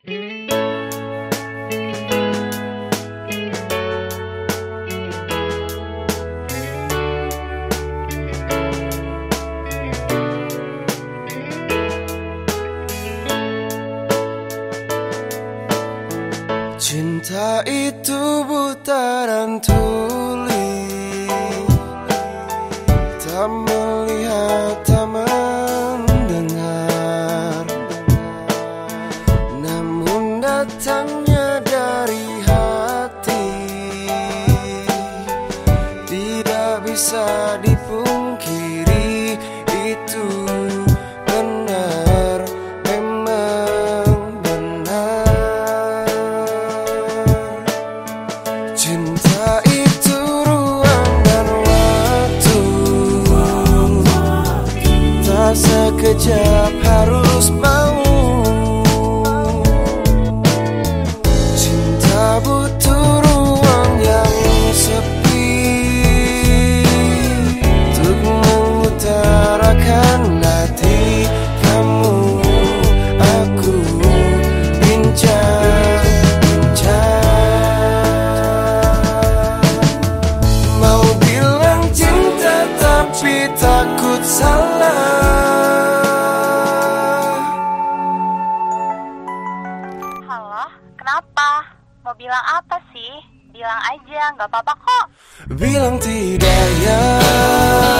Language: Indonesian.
Cinta itu buta dan tuli Tak melihat, datangnya dari hati. Tidak bisa dipungkiri Itu benar, memang benar. Cinta itu ruang dan waktu. Tak sekejap harus mau mengutarakan hati Kamu, aku, bincang-bincang Mau bilang cinta tapi takut salah Halo, kenapa? Mau bilang apa sih? Bilang aja, nggak apa-apa kok. Bilang tidak ya